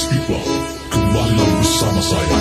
Yes people, kembali bersama saya,